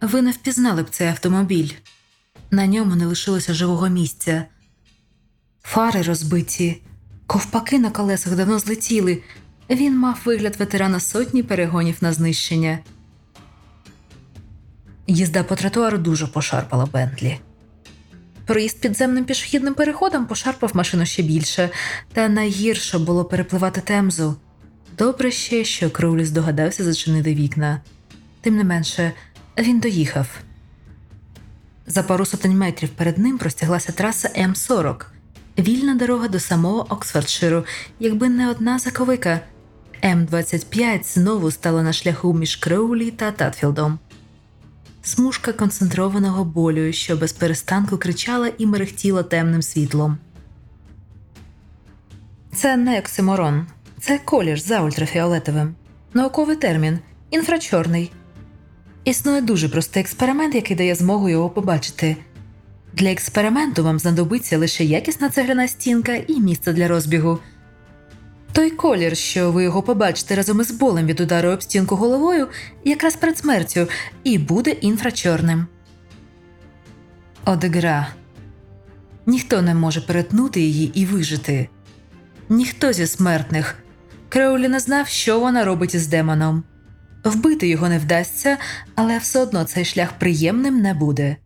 ви не впізнали б цей автомобіль. На ньому не лишилося живого місця. Фари розбиті, ковпаки на колесах давно злетіли. Він мав вигляд ветерана сотні перегонів на знищення. Їзда по тротуару дуже пошарпала Бентлі. Проїзд підземним пішохідним переходом пошарпав машину ще більше, та найгірше було перепливати темзу. Добре ще, що Кроулі здогадався зачинити вікна. Тим не менше, він доїхав. За пару сотень метрів перед ним простяглася траса М40, вільна дорога до самого Оксфордширу, якби не одна заковика. М25 знову стала на шляху між Кроулі та Татфілдом. Смужка концентрованого болю, що без перестанку кричала і мерехтіла темним світлом. Це не оксиморон. Це колір за ультрафіолетовим. Науковий термін інфрачорний. Існує дуже простий експеримент, який дає змогу його побачити. Для експерименту вам знадобиться лише якісна цегляна стінка і місце для розбігу. Той колір, що ви його побачите разом із болем від удару об стінку головою, якраз перед смертю, і буде інфрачорним. Одегра. Ніхто не може перетнути її і вижити. Ніхто зі смертних. Креолі не знав, що вона робить із демоном. Вбити його не вдасться, але все одно цей шлях приємним не буде.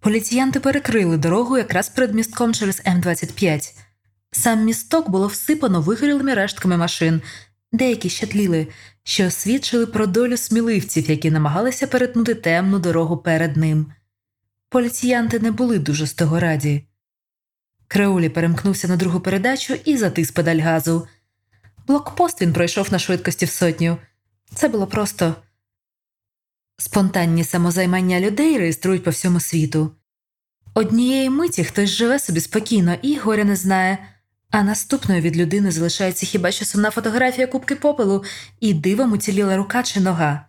Поліціянти перекрили дорогу якраз перед містком через М25. Сам місток було всипано вигорілими рештками машин, деякі ще тліли, що свідчили про долю сміливців, які намагалися перетнути темну дорогу перед ним. Поліціянти не були дуже з того раді. Креулі перемкнувся на другу передачу і затис педаль газу. Блокпост він пройшов на швидкості в сотню. Це було просто спонтанні самозаймання людей реєструють по всьому світу. Однієї миті хтось живе собі спокійно і горя не знає, а наступною від людини залишається хіба що сумна фотографія кубки попелу і дивом уціліла рука чи нога.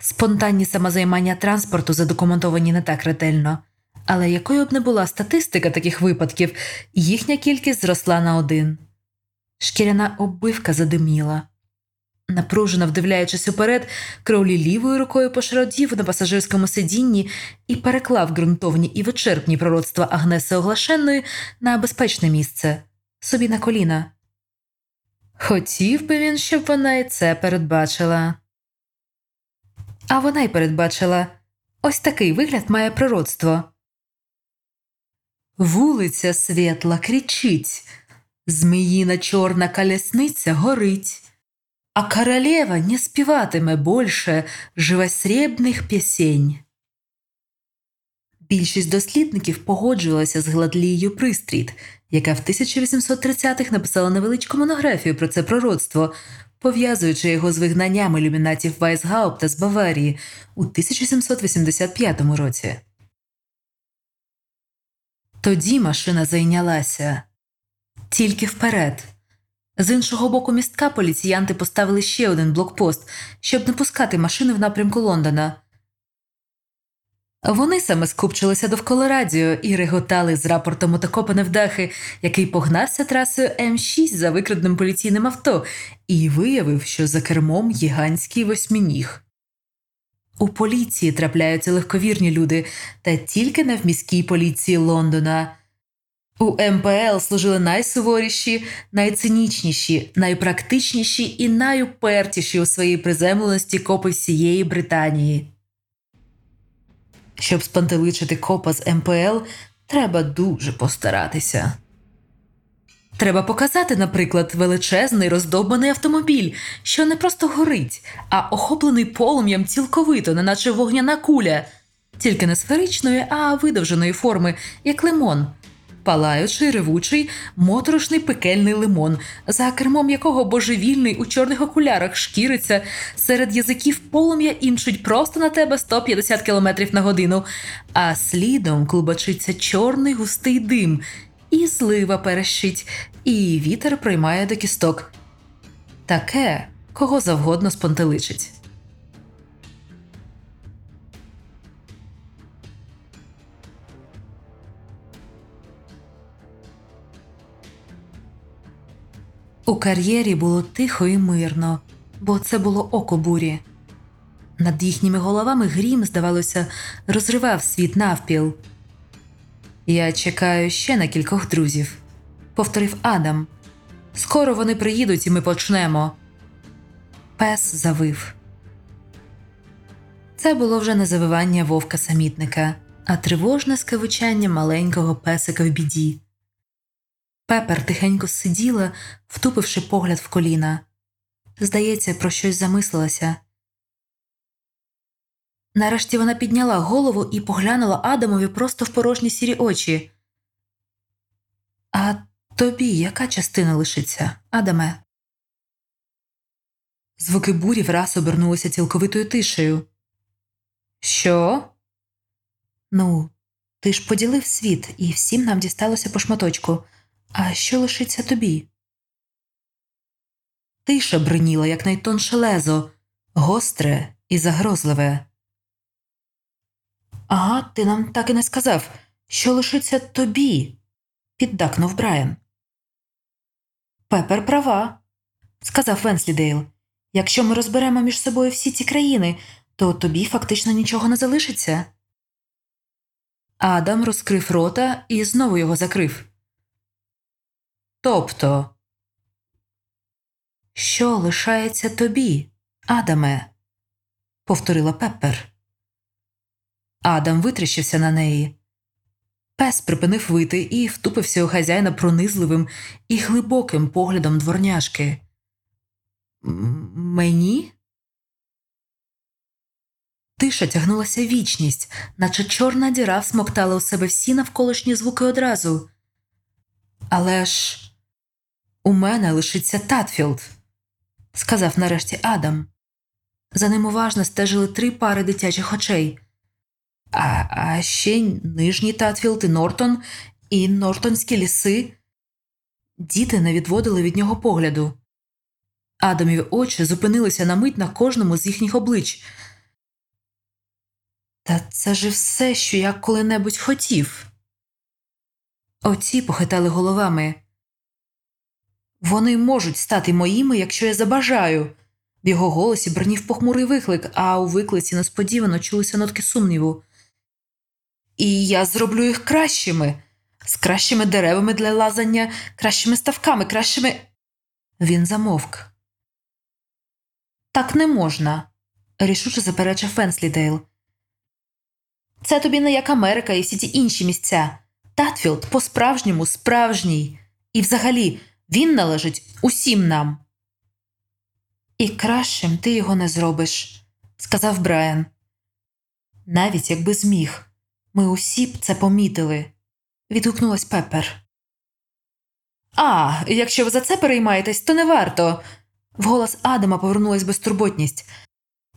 Спонтанні самозаймання транспорту задокументовані не так ретельно, але якою б не була статистика таких випадків, їхня кількість зросла на один. Шкіряна оббивка задиміла. Напружено вдивляючись уперед, Кроулі лівою рукою пошародів на пасажирському сидінні і переклав ґрунтовні і вичерпні пророцтва Агнеси Оглашенної на безпечне місце собі на коліна. Хотів би він, щоб вона і це передбачила. А вона й передбачила ось такий вигляд має пророцтво. Вулиця світла кричить, зміїна чорна колесниця горить, а королева не співатиме більше живосрібних пісень. Більшість дослідників погоджувалася з Гладлією Пристріт, яка в 1830-х написала невеличку монографію про це пророцтво, пов'язуючи його з вигнанням ілюмінатів Вайсгаупта з Баварії у 1785 році. Тоді машина зайнялася тільки вперед. З іншого боку містка поліціянти поставили ще один блокпост, щоб не пускати машини в напрямку Лондона. Вони саме скупчилися довкола радіо і реготали з рапортом Отакопа Невдахи, який погнався трасою М6 за викраденим поліційним авто, і виявив, що за кермом гігантський восьмініг. У поліції трапляються легковірні люди, та тільки не в міській поліції Лондона. У МПЛ служили найсуворіші, найцинічніші, найпрактичніші і найупертіші у своїй приземленості копи всієї Британії. Щоб спантеличити копа з МПЛ, треба дуже постаратися. Треба показати, наприклад, величезний роздовбаний автомобіль, що не просто горить, а охоплений полум'ям цілковито, неначе вогняна куля, тільки не сферичної, а видовженої форми, як лимон, палаючий, ревучий, моторошний пекельний лимон, за кермом якого божевільний у чорних окулярах шкіриться, серед язиків полум'я іншуть просто на тебе 150 км на годину, а слідом клубочиться чорний густий дим, і злива перещить, і вітер приймає до кісток. Таке кого завгодно спонтеличить. У кар'єрі було тихо і мирно, бо це було око бурі. Над їхніми головами грім, здавалося, розривав світ навпіл. Я чекаю ще на кількох друзів, повторив Адам. Скоро вони приїдуть і ми почнемо. Пес завив. Це було вже не завивання вовка самітника, а тривожне скавичання маленького песика в біді. Пепер тихенько сиділа, втупивши погляд в коліна. Здається, про щось замислилася. Нарешті вона підняла голову і поглянула Адамові просто в порожні сірі очі. А тобі яка частина лишиться, Адаме? Звуки бурі враз обернулися цілковитою тишею. Що? Ну, ти ж поділив світ, і всім нам дісталося по шматочку. А що лишиться тобі? Тиша бриніла, як найтонше лезо, гостре і загрозливе. Ага, ти нам так і не сказав, що лишиться тобі, піддакнув Брайан. Пепер права, сказав Венслідейл. Якщо ми розберемо між собою всі ці країни, то тобі фактично нічого не залишиться. Адам розкрив рота і знову його закрив. Тобто, що лишається тобі, Адаме? повторила Пеппер. Адам витріщився на неї. Пес припинив вити і втупився у хазяїна пронизливим і глибоким поглядом дворняшки. Мені? Тиша тягнулася вічність, наче чорна діра всмоктала у себе всі навколишні звуки одразу. Але ж у мене лишиться Татфілд, сказав нарешті Адам. За ним уважно стежили три пари дитячих очей. А а ще Нижній Татфілд і Нортон, і Нортонські ліси. Діти не відводили від нього погляду. Адамові очі зупинилися на мить на кожному з їхніх облич. Та це ж все, що я коли-небудь хотів. Оці похитали головами. Вони можуть стати моїми, якщо я забажаю. В його голосі бронів похмурий виклик, а у виклиці несподівано чулися нотки сумніву. І я зроблю їх кращими, з кращими деревами для лазання, кращими ставками, кращими. Він замовк. Так не можна, рішуче заперечив Венслідейл. Це тобі не як Америка і всі ті інші місця. Татфілд по-справжньому справжній. І взагалі він належить усім нам. І кращим ти його не зробиш, сказав Брайан. Навіть якби зміг. Ми усі б це помітили, відгукнулась Пеппер. А, якщо ви за це переймаєтесь, то не варто. В голос Адама повернулась безтурботність.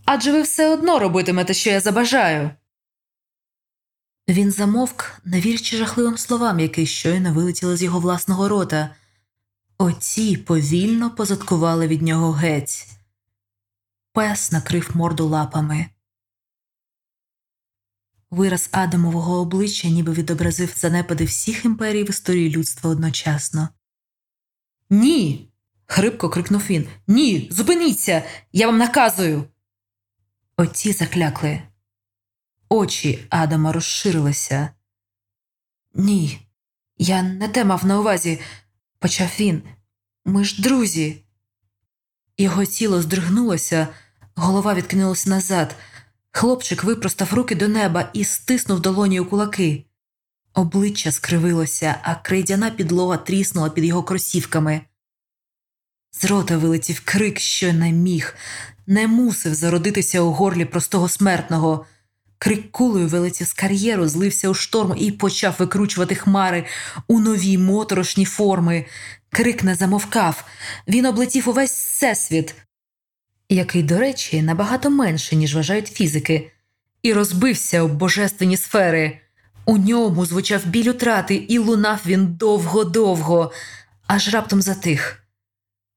Адже ви все одно робитимете, що я забажаю. Він замовк, не вірячи жахливим словам, які щойно вилетіли з його власного рота. Оці повільно позадкували від нього геть. Пес накрив морду лапами. Вираз Адамового обличчя ніби відобразив занепади всіх імперій в історії людства одночасно. Ні. хрипко крикнув він. Ні, зупиніться, я вам наказую. Оці заклякли. Очі Адама розширилися. Ні, я не те мав на увазі, почав він. Ми ж друзі. Його тіло здригнулося, голова відкинулася назад. Хлопчик випростав руки до неба і стиснув долоні у кулаки. Обличчя скривилося, а крейдяна підлога тріснула під його кросівками. З рота вилетів крик, що не міг, не мусив зародитися у горлі простого смертного. Крик кулею вилетів з кар'єру, злився у шторм і почав викручувати хмари у нові моторошні форми. Крик не замовкав, він облетів увесь всесвіт, який, до речі, набагато менше, ніж вважають фізики, і розбився об божественні сфери. У ньому звучав біль утрати, і лунав він довго-довго, аж раптом затих,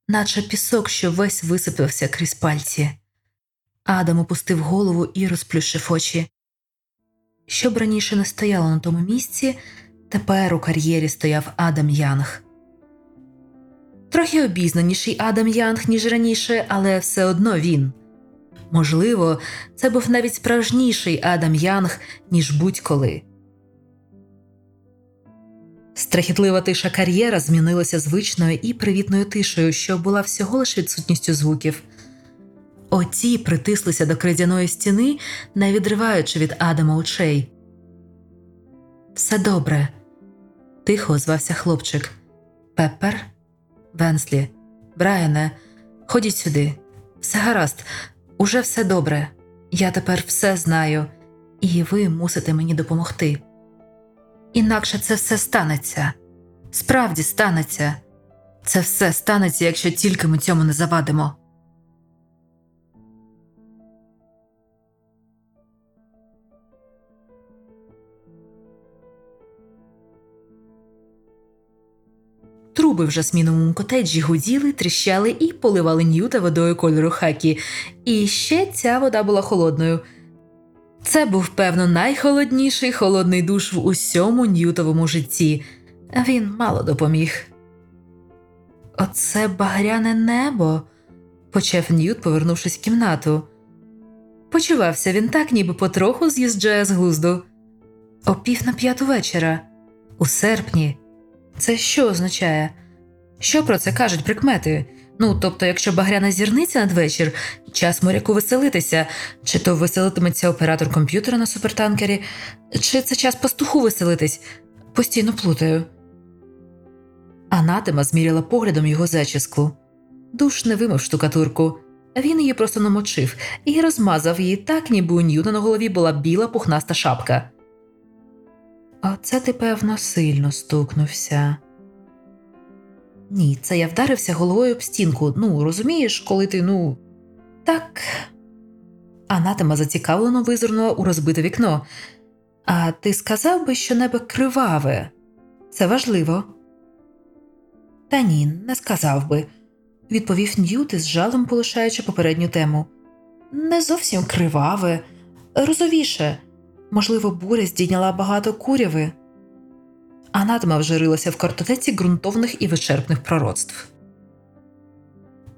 наче пісок, що весь висипався крізь пальці. Адам опустив голову і розплющив очі. Щоб раніше не стояло на тому місці, тепер у кар'єрі стояв Адам Янг. Трохи обізнаніший Адам Янг, ніж раніше, але все одно він. Можливо, це був навіть справжніший Адам Янг, ніж будь-коли. Страхітлива тиша кар'єра змінилася звичною і привітною тишею, що була всього лише відсутністю звуків. Оті притислися до кридяної стіни, не відриваючи від Адама очей. Все добре, тихо озвався хлопчик. Пеппер, Венслі, Брайане, ходіть сюди. Все гаразд, уже все добре. Я тепер все знаю, і ви мусите мені допомогти. Інакше це все станеться. Справді станеться. Це все станеться, якщо тільки ми цьому не завадимо. Труби в жасміновому котеджі гуділи, тріщали і поливали Ньюта водою кольору хакі. І ще ця вода була холодною. Це був, певно, найхолодніший холодний душ в усьому Ньютовому житті. Він мало допоміг. Оце багряне небо, почав Ньют, повернувшись в кімнату. Почувався він так, ніби потроху з'їжджає з глузду. О пів на п'яту вечора, у серпні. Це що означає? Що про це кажуть прикмети? Ну, тобто, якщо багряна зірниця надвечір, час моряку веселитися, чи то веселитиметься оператор комп'ютера на супертанкері, чи це час пастуху веселитись, постійно плутаю. Анатема зміряла поглядом його зачіску. Душ не вимив штукатурку. Він її просто намочив і розмазав її так, ніби у Ньюта на голові була біла пухнаста шапка. Оце ти, певно, сильно стукнувся. Ні, це я вдарився головою об стінку. Ну, розумієш, коли ти, ну. Так. Анатема зацікавлено визирнула у розбите вікно. А ти сказав би, що небо криваве. Це важливо. Та ні, не сказав би, відповів Ньют із жалем полишаючи попередню тему. Не зовсім криваве, розовіше. Можливо, буря здійняла багато куряви. Анатема вже рилася в картотеці ґрунтовних і вичерпних пророцтв.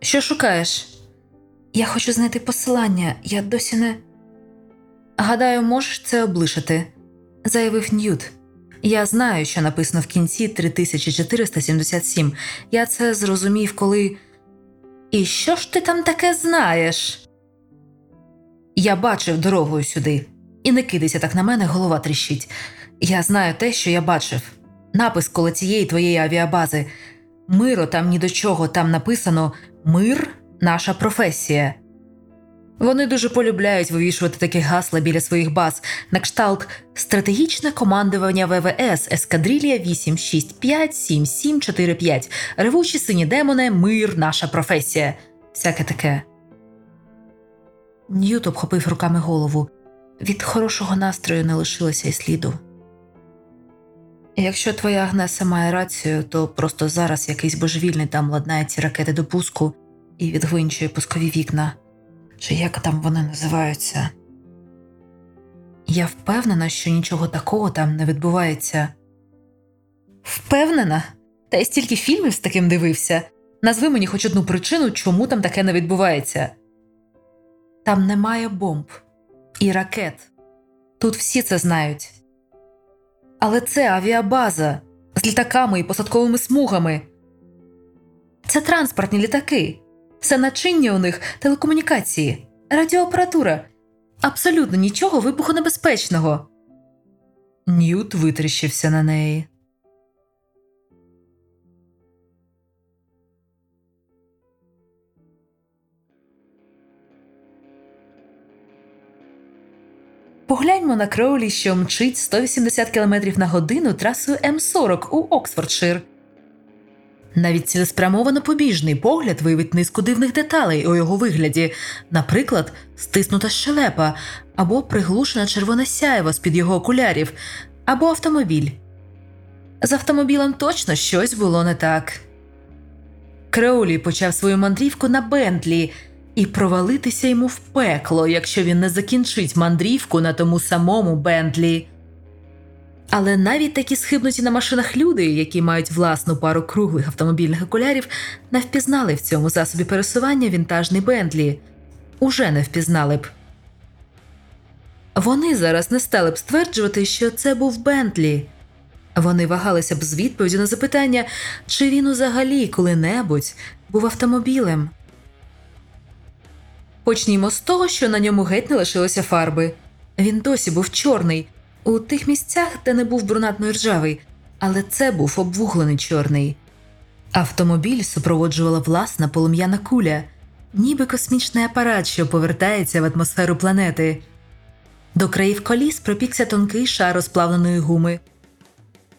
Що шукаєш? Я хочу знайти посилання, я досі не. Гадаю, можеш це облишити, заявив Ньют. Я знаю, що написано в кінці 3477. Я це зрозумів, коли. І що ж ти там таке знаєш? Я бачив дорогою сюди, і не кидайся так на мене, голова тріщить. Я знаю те, що я бачив. Напис коло цієї твоєї авіабази. Миро там ні до чого, там написано Мир наша професія. Вони дуже полюбляють вивішувати такі гасла біля своїх баз на кшталт стратегічне командування ВВС Ескадрилія 865 7745 Ревучі сині демони, мир, наша професія. Всяке таке. Ньют обхопив руками голову. Від хорошого настрою не лишилося й сліду. Якщо твоя Агнеса має рацію, то просто зараз якийсь божевільний там ладнає ці ракети до пуску і відгвинчує пускові вікна, чи як там вони називаються. Я впевнена, що нічого такого там не відбувається. Впевнена? Та й стільки фільмів з таким дивився. Назви мені хоч одну причину, чому там таке не відбувається. Там немає бомб і ракет. Тут всі це знають. Але це авіабаза з літаками і посадковими смугами. Це транспортні літаки, все начиння у них телекомунікації, радіоапаратура. Абсолютно нічого вибухонебезпечного. Ньют витріщився на неї. Погляньмо на Кроулі, що мчить 180 км на годину трасою М40 у Оксфордшир. Навіть цілеспрямовано побіжний погляд виявить низку дивних деталей у його вигляді, наприклад, стиснута щелепа або приглушена червоне сяєво з-під його окулярів, або автомобіль. З автомобілем точно щось було не так. Креолі почав свою мандрівку на Бентлі і провалитися йому в пекло, якщо він не закінчить мандрівку на тому самому Бентлі. Але навіть такі схибнуті на машинах люди, які мають власну пару круглих автомобільних окулярів, не впізнали в цьому засобі пересування вінтажний Бентлі. уже не впізнали б. Вони зараз не стали б стверджувати, що це був Бентлі. Вони вагалися б з відповіді на запитання, чи він узагалі коли-небудь був автомобілем. Почнімо з того, що на ньому геть не лишилося фарби. Він досі був чорний, у тих місцях, де не був брунатно ржавий, але це був обвуглений чорний. Автомобіль супроводжувала власна полум'яна куля, ніби космічний апарат, що повертається в атмосферу планети. До країв коліс пропікся тонкий шар розплавленої гуми.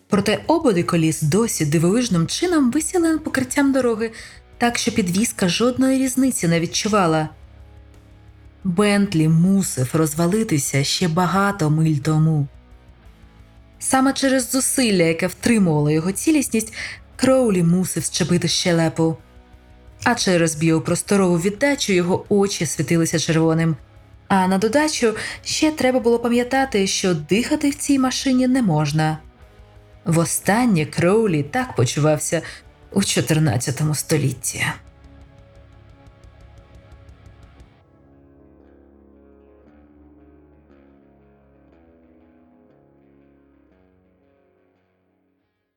Проте ободи коліс досі дивовижним чином висіли над покриттям дороги, так що підвізка жодної різниці не відчувала. Бентлі мусив розвалитися ще багато миль тому. Саме через зусилля, яке втримувало його цілісність, Кроулі мусив щепити щелепу. А через біопросторову віддачу його очі світилися червоним. А на додачу ще треба було пам'ятати, що дихати в цій машині не можна. Востаннє Кроулі так почувався у 14 столітті.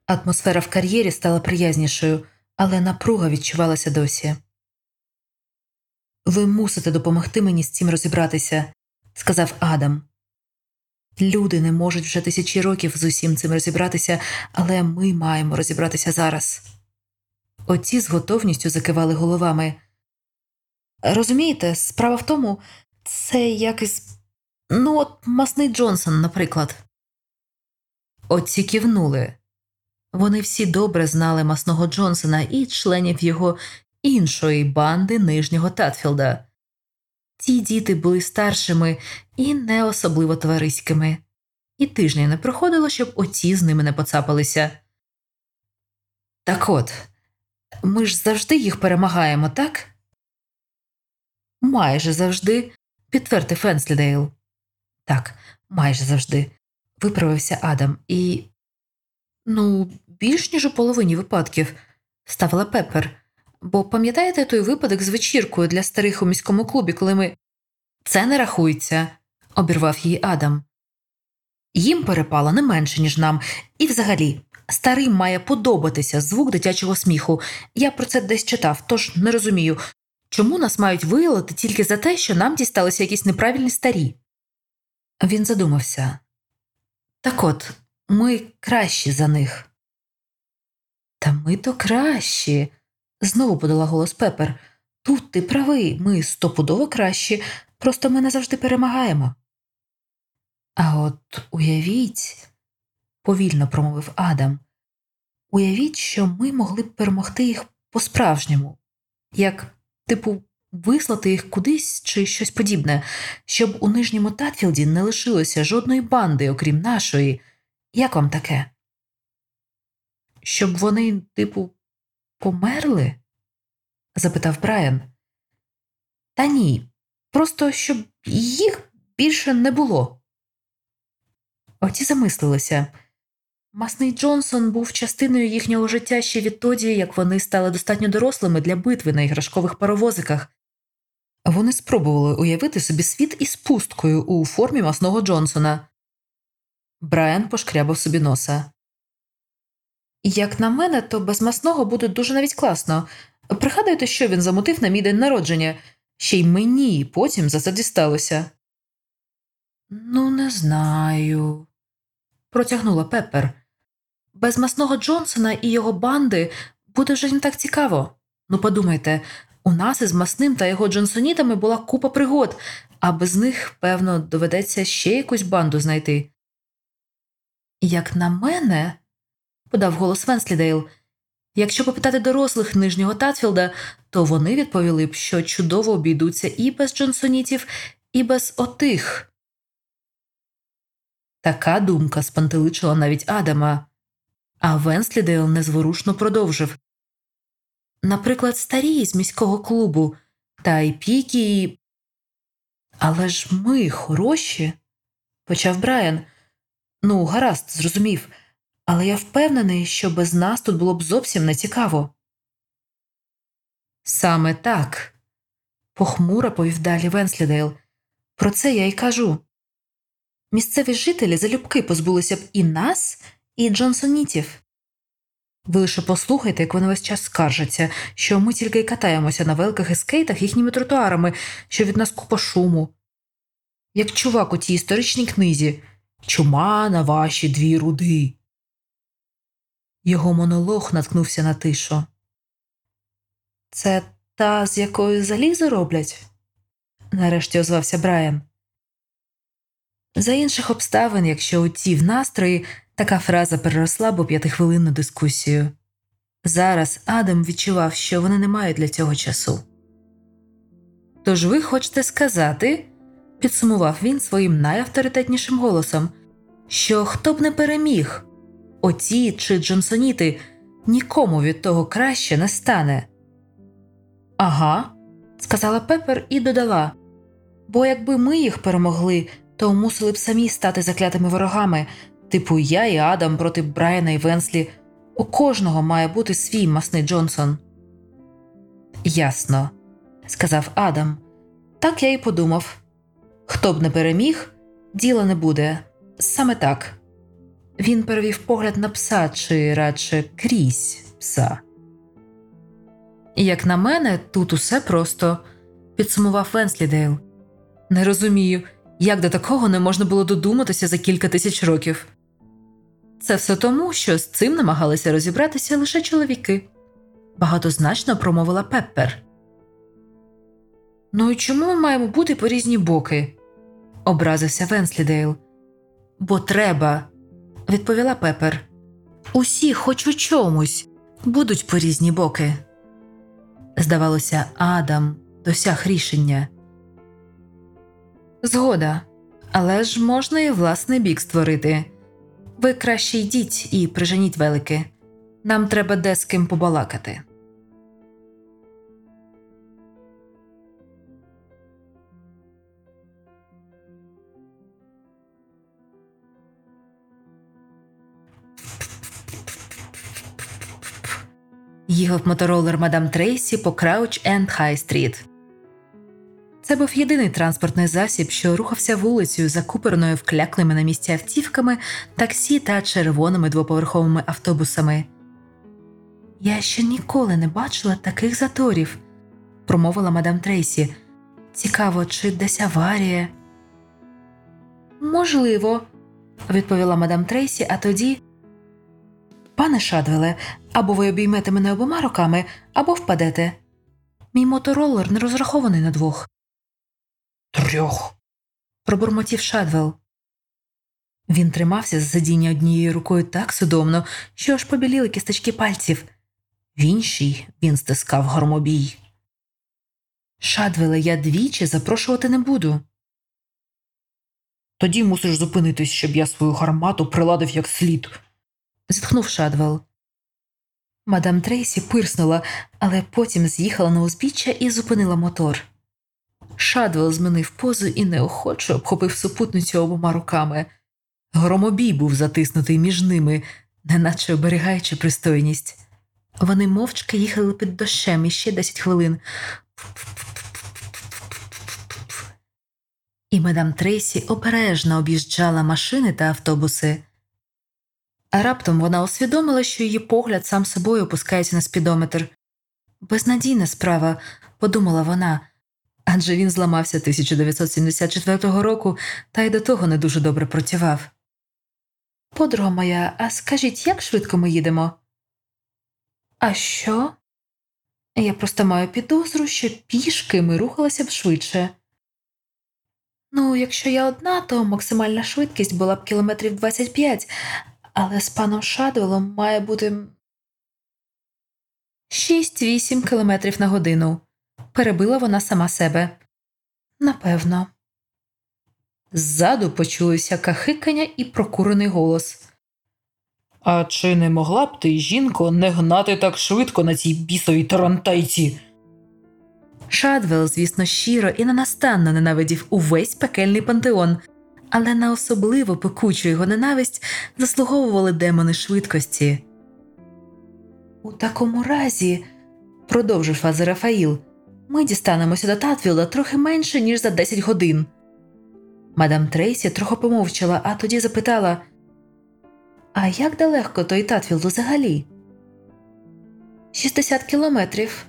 Атмосфера в кар'єрі стала приязнішою, але напруга відчувалася досі. Ви мусите допомогти мені з цим розібратися, сказав Адам. Люди не можуть вже тисячі років з усім цим розібратися, але ми маємо розібратися зараз. Оці з готовністю закивали головами. Розумієте, справа в тому, це якось. Ну, от масний Джонсон, наприклад. Оці кивнули. Вони всі добре знали масного Джонсона і членів його іншої банди нижнього Татфілда. Ті діти були старшими і не особливо товариськими, і тижня не проходило, щоб оці з ними не поцапалися. Так от, ми ж завжди їх перемагаємо, так? Майже завжди, підтвердив Фенслідейл. Так, майже завжди, виправився Адам, і. Ну, більш ніж у половині випадків, ставила Пеппер. Бо пам'ятаєте той випадок з вечіркою для старих у міському клубі, коли ми. Це не рахується, обірвав її Адам. Їм перепало не менше, ніж нам, і взагалі, старим має подобатися звук дитячого сміху. Я про це десь читав, тож не розумію, чому нас мають виявити тільки за те, що нам дісталися якісь неправильні старі. Він задумався так от, ми кращі за них. Та ми то кращі, знову подала голос Пепер. Тут ти правий, ми стопудово кращі, просто ми не завжди перемагаємо. А от уявіть, повільно промовив Адам, уявіть, що ми могли б перемогти їх по-справжньому, як, типу, вислати їх кудись чи щось подібне, щоб у нижньому Татфілді не лишилося жодної банди, окрім нашої. Як вам таке? Щоб вони, типу, померли? запитав Брайан. Та ні, просто щоб їх більше не було. Оті замислилися. Масний Джонсон був частиною їхнього життя ще відтоді, як вони стали достатньо дорослими для битви на іграшкових паровозиках. Вони спробували уявити собі світ із пусткою у формі масного Джонсона. Брайан пошкрябав собі носа. Як на мене, то без масного буде дуже навіть класно. Пригадуєте, що він замутив на мій день народження, ще й мені потім за це дісталося. Ну, не знаю, протягнула Пеппер. Без масного Джонсона і його банди буде вже не так цікаво. Ну, подумайте, у нас із масним та його Джонсонітами була купа пригод, а без них, певно, доведеться ще якусь банду знайти. Як на мене, подав голос Венслідейл, якщо попитати дорослих нижнього Татфілда, то вони відповіли б, що чудово обійдуться і без Джонсонітів, і без отих. Така думка спантеличила навіть Адама, а Венслідейл незворушно продовжив Наприклад, старі з міського клубу, та й пікі. Але ж ми хороші, почав Брайан. Ну, гаразд, зрозумів, але я впевнений, що без нас тут було б зовсім не цікаво. Саме так, похмуро повів далі Венслідейл. Про це я й кажу. Місцеві жителі залюбки позбулися б і нас, і Джонсонітів. Ви лише послухайте, як вони весь час скаржаться, що ми тільки й катаємося на великих і скейтах їхніми тротуарами, що від нас купа шуму. Як чувак у тій історичній книзі Чума на ваші дві руди. Його монолог наткнувся на тишу. Це та, з якою залізо роблять? нарешті озвався Брайан. За інших обставин, якщо у ті в настрої, така фраза переросла б у п'ятихвилинну дискусію. Зараз Адам відчував, що вони не мають для цього часу. Тож ви хочете сказати, підсумував він своїм найавторитетнішим голосом, що хто б не переміг, оті чи Джонсоніти нікому від того краще не стане. Ага, сказала Пепер і додала. Бо якби ми їх перемогли, то мусили б самі стати заклятими ворогами, типу я і Адам проти Брайана і Венслі. У кожного має бути свій масний Джонсон. Ясно, сказав Адам. Так я й подумав. Хто б не переміг, діла не буде. Саме так. Він перевів погляд на пса чи радше крізь пса. Як на мене, тут усе просто, підсумував Венслідейл. Не розумію, як до такого не можна було додуматися за кілька тисяч років. Це все тому, що з цим намагалися розібратися лише чоловіки, багатозначно промовила Пеппер. Ну і чому ми маємо бути по різні боки? Образився Венслідейл. Бо треба, відповіла Пепер. Усі, хоч у чомусь, будуть по різні боки. Здавалося, Адам досяг рішення. Згода, але ж можна і власний бік створити. Ви краще йдіть і приженіть велики. Нам треба де з ким побалакати. Їхав моторолер мадам Трейсі по Крауч енд Хай Стріт. Це був єдиний транспортний засіб, що рухався вулицею, закуперною вкляклими на місці автівками, таксі та червоними двоповерховими автобусами. Я ще ніколи не бачила таких заторів, промовила мадам Трейсі. Цікаво, чи десь аварія? Можливо, відповіла мадам Трейсі, а тоді. Пане Шадвеле, або ви обіймете мене обома руками, або впадете. Мій мотороллер не розрахований на двох. Трьох. пробурмотів Шадвел. Він тримався за сидіння однією рукою так судомно, що аж побіліли кісточки пальців. В іншій він стискав громобій. Шадвеле, я двічі запрошувати не буду. Тоді мусиш зупинитись, щоб я свою гармату приладив як слід. Зітхнув Шадвел. Мадам Трейсі пирснула, але потім з'їхала на узбіччя і зупинила мотор. Шадвел змінив позу і неохоче обхопив супутницю обома руками. Громобій був затиснутий між ними, неначе оберігаючи пристойність. Вони мовчки їхали під дощем іще десять хвилин. І мадам Трейсі обережно об'їжджала машини та автобуси. Раптом вона усвідомила, що її погляд сам собою опускається на спідометр. Безнадійна справа, подумала вона, адже він зламався 1974 року та й до того не дуже добре працював. Подруга моя, а скажіть, як швидко ми їдемо? А що? Я просто маю підозру, що пішки ми рухалися б швидше. Ну, якщо я одна, то максимальна швидкість була б кілометрів 25, але з паном Шадвелом має бути 6-8 кілометрів на годину. Перебила вона сама себе. Напевно. Ззаду почулися кахикання і прокурений голос. А чи не могла б ти, жінко, не гнати так швидко на цій бісовій тарантайці? Шадвел, звісно, щиро і ненастанно ненавидів увесь пекельний пантеон, але на особливо пекучу його ненависть заслуговували демони швидкості. У такому разі, продовжив Азірафаїл, Ми дістанемося до Татфілда трохи менше, ніж за 10 годин. Мадам Трейсі трохи помовчала, а тоді запитала: А як далеко той Татфілд взагалі? 60 кілометрів.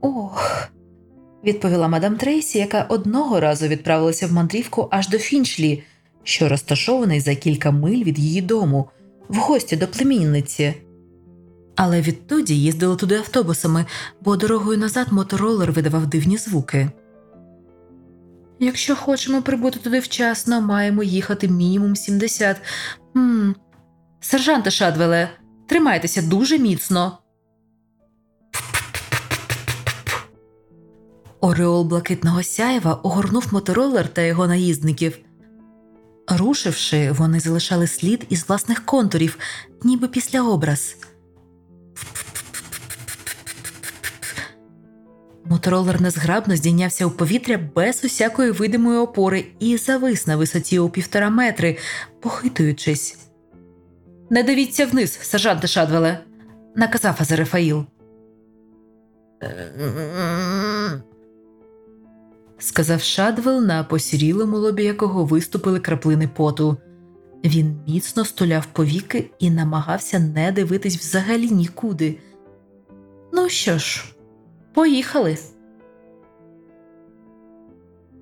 Ох, відповіла мадам Трейсі, яка одного разу відправилася в мандрівку аж до Фінчлі, що розташований за кілька миль від її дому, в гості до племінниці. Але відтоді їздили туди автобусами, бо дорогою назад моторолер видавав дивні звуки. Якщо хочемо прибути туди вчасно, маємо їхати мінімум 70. Хм. Сержанте Шадвеле, тримайтеся дуже міцно. Ореол блакитного сяєва огорнув моторолер та його наїздників. Рушивши, вони залишали слід із власних контурів, ніби після образ. Моторолер незграбно здійнявся у повітря без усякої видимої опори і завис на висоті у півтора метри, похитуючись. Не дивіться вниз, сержанте Шадвеле, наказав Азерефаїл. Сказав Шадвел, на посірілому лобі якого виступили краплини поту. Він міцно столяв повіки і намагався не дивитись взагалі нікуди. Ну що ж, поїхали.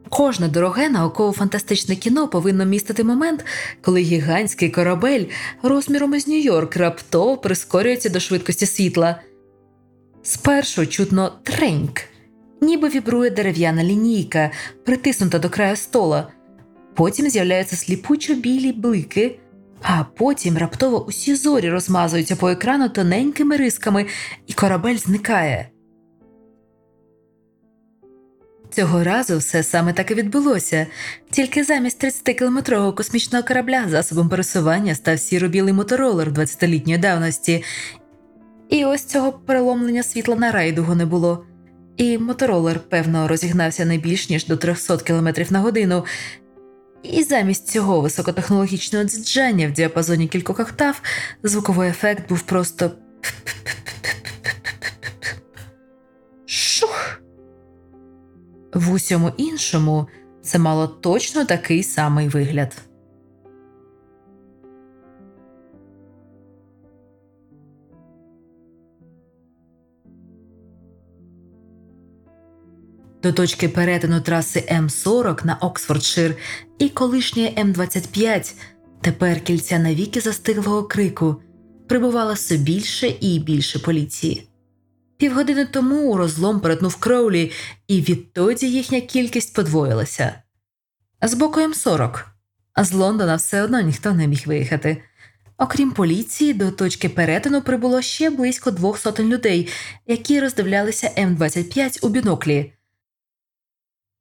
Кожне дороге науково-фантастичне кіно повинно містити момент, коли гігантський корабель розміром із Нью-Йорк раптово прискорюється до швидкості світла. Спершу чутно треньк, ніби вібрує дерев'яна лінійка, притиснута до краю стола. Потім з'являються сліпучо білі блики, а потім раптово усі зорі розмазуються по екрану тоненькими рисками, і корабель зникає. Цього разу все саме так і відбулося, тільки замість 30-кілометрового космічного корабля засобом пересування став сіро-білий моторолер 20-літньої давності, і ось цього переломлення світла на райдугу не було. І моторолер, певно, розігнався не більш ніж до 300 км на годину, і замість цього високотехнологічного дзиджання в діапазоні кількох октав звуковий ефект був просто шух. В усьому іншому це мало точно такий самий вигляд. До точки перетину траси М40 на Оксфордшир і колишньої М25, тепер кільця навіки застиглого крику, прибувало все більше і більше поліції. Півгодини тому розлом перетнув Кроулі, і відтоді їхня кількість подвоїлася. З боку М40, а з Лондона все одно ніхто не міг виїхати. Окрім поліції, до точки перетину прибуло ще близько двох сотень людей, які роздивлялися М25 у біноклі.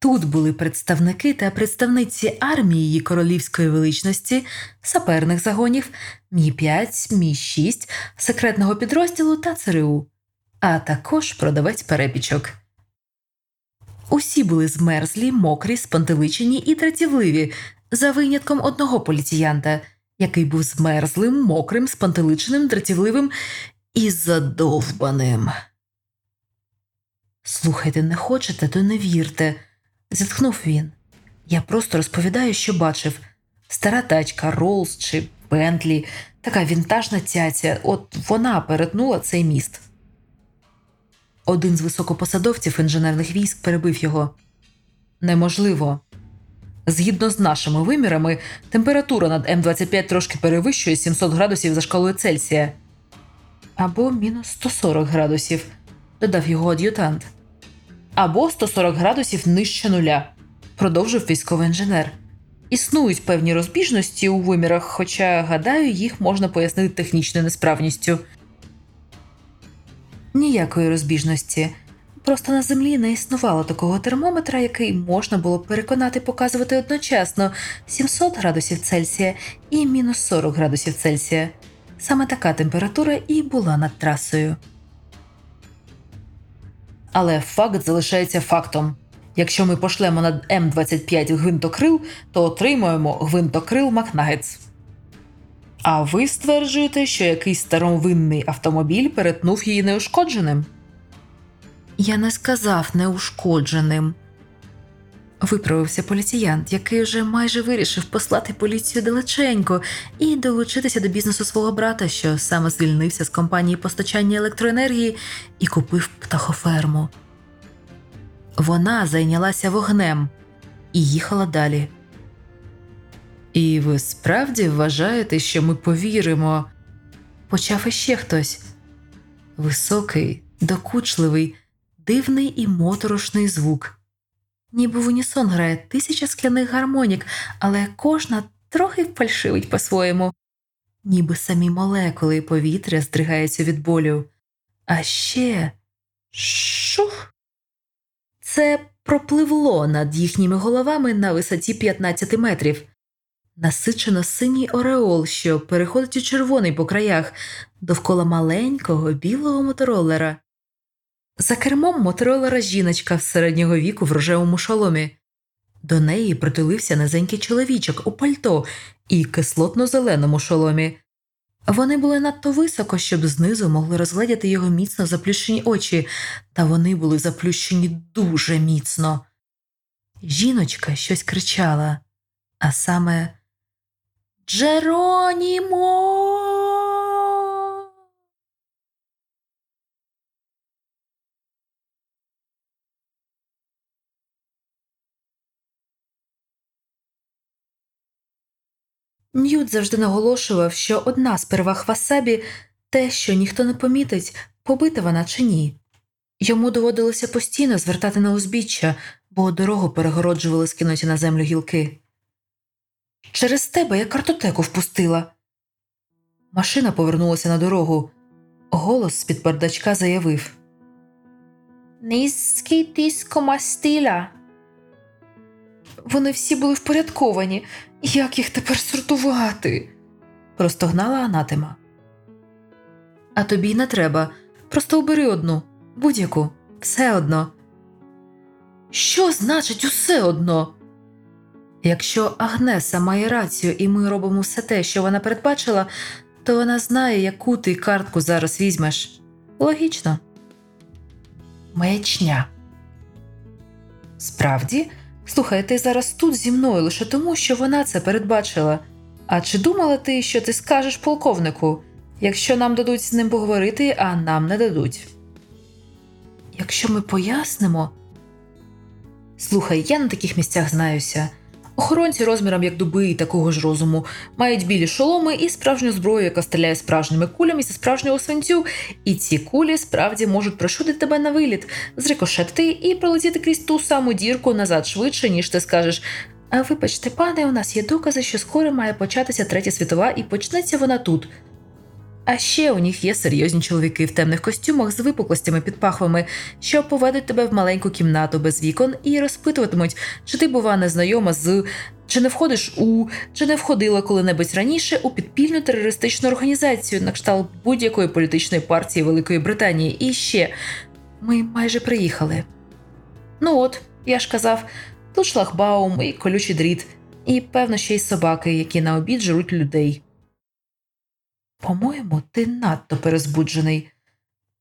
Тут були представники та представниці армії її королівської величності, саперних загонів, Мі 5 Мі 6 секретного підрозділу та ЦРУ, а також продавець перепічок. Усі були змерзлі, мокрі, спантеличені і тратівливі, за винятком одного поліціянта, який був змерзлим, мокрим, спантеличеним, дратівливим і задовбаним. Слухайте, не хочете, то не вірте зітхнув він. Я просто розповідаю, що бачив стара тачка, Роллс чи Бентлі, така вінтажна цяця, от вона перетнула цей міст. Один з високопосадовців інженерних військ перебив його. Неможливо. Згідно з нашими вимірами, температура над М25 трошки перевищує 700 градусів за шкалою Цельсія. Або мінус 140 градусів, додав його ад'ютант або 140 градусів нижче нуля, продовжив військовий інженер. Існують певні розбіжності у вимірах, хоча, гадаю, їх можна пояснити технічною несправністю. Ніякої розбіжності. Просто на землі не існувало такого термометра, який можна було переконати показувати одночасно 700 градусів Цельсія і мінус 40 градусів Цельсія. Саме така температура і була над трасою. Але факт залишається фактом. Якщо ми пошлемо над М25 гвинтокрил, то отримаємо гвинтокрил Макнагетс. А ви стверджуєте, що якийсь старовинний автомобіль перетнув її неушкодженим? Я не сказав неушкодженим. Виправився поліціянт, який вже майже вирішив послати поліцію далеченько і долучитися до бізнесу свого брата, що саме звільнився з компанії постачання електроенергії і купив птахоферму. Вона зайнялася вогнем і їхала далі. І ви справді вважаєте, що ми повіримо? Почав іще хтось високий, докучливий, дивний і моторошний звук. Ніби в унісон грає тисяча скляних гармонік, але кожна трохи фальшивить по-своєму, ніби самі молекули повітря здригаються від болю. А ще шух. Це пропливло над їхніми головами на висоті 15 метрів. Насичено синій ореол, що переходить у червоний по краях, довкола маленького білого моторолера. За кермом моторолера жіночка середнього віку в рожевому шоломі. До неї притулився низенький чоловічок у пальто і кислотно-зеленому шоломі. Вони були надто високо, щоб знизу могли розгледіти його міцно заплющені очі, та вони були заплющені дуже міцно. Жіночка щось кричала, а саме Джеронімо. Ньют завжди наголошував, що одна з переваг васабі те, що ніхто не помітить, побита вона чи ні. Йому доводилося постійно звертати на узбіччя, бо дорогу перегороджували скинуті на землю гілки. Через тебе я картотеку впустила. Машина повернулася на дорогу. Голос з під бардачка заявив Низький тиско мастиля. Вони всі були впорядковані. Як їх тепер сортувати? простогнала анатема. А тобі й не треба. Просто обери одну, будь-яку, все одно. Що значить усе одно? Якщо Агнеса має рацію, і ми робимо все те, що вона передбачила, то вона знає, яку ти картку зараз візьмеш. Логічно. Маячня. Справді, слухай, ти зараз тут зі мною лише тому, що вона це передбачила. А чи думала ти, що ти скажеш полковнику, якщо нам дадуть з ним поговорити, а нам не дадуть? Якщо ми пояснимо. Слухай, я на таких місцях знаюся. Охоронці розміром як дуби і такого ж розуму мають білі шоломи і справжню зброю, яка стріляє справжніми кулями зі справжнього свинцю, і ці кулі справді можуть пришути тебе на виліт, зрикошети і пролетіти крізь ту саму дірку назад швидше, ніж ти скажеш. А вибачте, пане, у нас є докази, що скоро має початися третя світова, і почнеться вона тут. А ще у них є серйозні чоловіки в темних костюмах з випуклостями під пахвами, що поведуть тебе в маленьку кімнату без вікон і розпитуватимуть, чи ти, бува, незнайома з, чи не входиш у, чи не входила коли-небудь раніше у підпільну терористичну організацію на кшталт будь-якої політичної партії Великої Британії. І ще ми майже приїхали. Ну от, я ж казав, тут шлагбаум і колючий дріт, і певно ще й собаки, які на обід жруть людей. По-моєму, ти надто перезбуджений,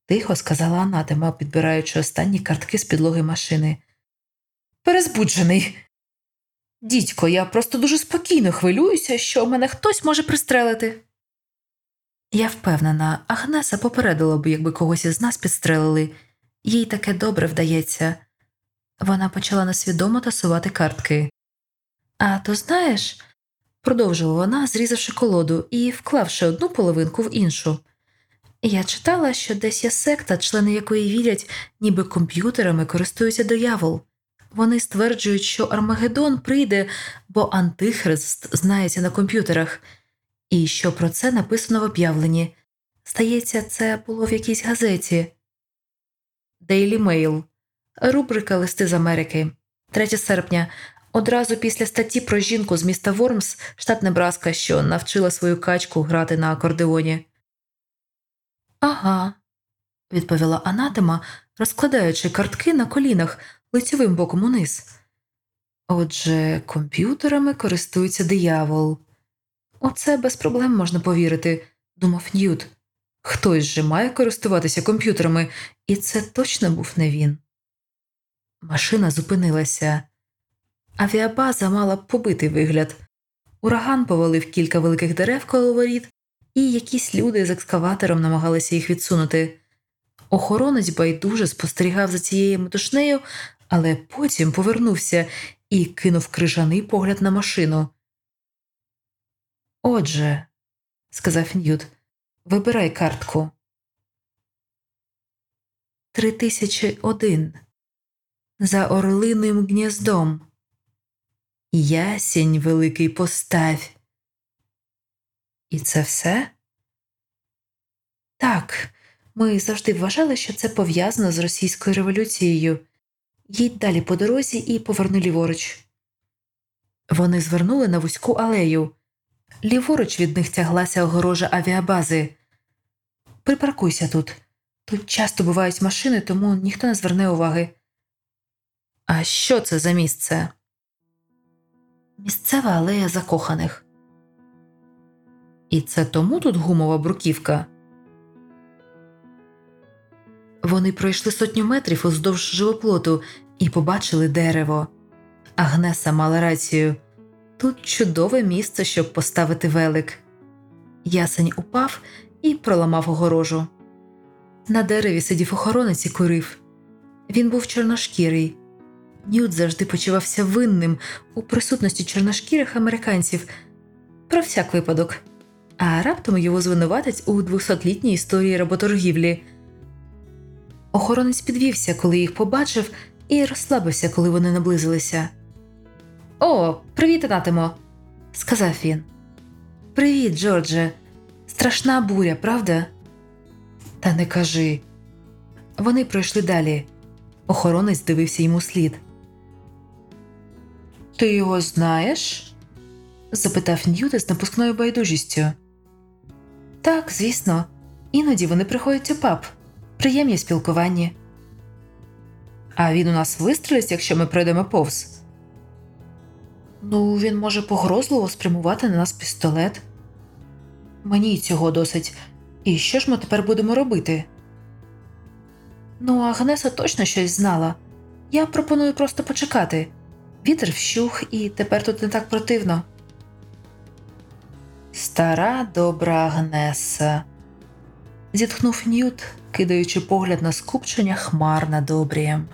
тихо сказала анатема, підбираючи останні картки з підлоги машини. Перезбуджений. Дідько, я просто дуже спокійно хвилююся, що мене хтось може пристрелити. Я впевнена, Агнеса попередила б, якби когось із нас підстрелили, їй таке добре вдається. Вона почала несвідомо тасувати картки. А то знаєш, продовжила вона, зрізавши колоду і вклавши одну половинку в іншу. Я читала, що десь є секта, члени якої вірять, ніби комп'ютерами користується диявол. Вони стверджують, що Армагеддон прийде, бо Антихрист знається на комп'ютерах, і що про це написано в об'явленні. Здається, це було в якійсь газеті. Daily Mail. Рубрика Листи з Америки. 3 серпня. Одразу після статті про жінку з міста Вормс, штат Небраска, що навчила свою качку грати на акордеоні. Ага, відповіла анатема, розкладаючи картки на колінах лицьовим боком униз. Отже, комп'ютерами користується диявол. Оце без проблем можна повірити, думав Ньют. Хтось же має користуватися комп'ютерами, і це точно був не він. Машина зупинилася. Авіабаза мала побитий вигляд. Ураган повалив кілька великих дерев коло воріт, і якісь люди з екскаватором намагалися їх відсунути. Охоронець байдуже спостерігав за цією метушнею, але потім повернувся і кинув крижаний погляд на машину. Отже, сказав Ньют, вибирай картку. Три тисячі один. За орлиним гніздом. Ясінь великий поставь. І це все? Так, ми завжди вважали, що це пов'язано з російською революцією. Їдь далі по дорозі і поверни ліворуч. Вони звернули на вузьку алею. Ліворуч від них тяглася огорожа авіабази. Припаркуйся тут. Тут часто бувають машини, тому ніхто не зверне уваги. А що це за місце? Місцева алея закоханих. І це тому тут гумова бруківка. Вони пройшли сотню метрів уздовж живоплоту і побачили дерево. Агнеса мала рацію тут чудове місце, щоб поставити велик. Ясень упав і проламав огорожу. На дереві сидів охоронець і курив. Він був чорношкірий. Нют завжди почувався винним у присутності чорношкірих американців про всяк випадок, а раптом його звинуватять у 200-літній історії работоргівлі. Охоронець підвівся, коли їх побачив, і розслабився, коли вони наблизилися. О, привіт, Анатимо!» – сказав він. Привіт, Джордже. Страшна буря, правда? Та не кажи. Вони пройшли далі. Охоронець дивився йому слід. Ти його знаєш? запитав Ньюта з напускною байдужістю. Так, звісно, іноді вони приходять у паб. Приємні спілкування. А він у нас вистрелить, якщо ми пройдемо повз. Ну, він може погрозливо спрямувати на нас пістолет. Мені цього досить. І що ж ми тепер будемо робити? Ну, Агнеса точно щось знала. Я пропоную просто почекати. Вітер вщух, і тепер тут не так противно. Стара добра Агнеса. зітхнув Ньют, кидаючи погляд на скупчення хмар над обрієм.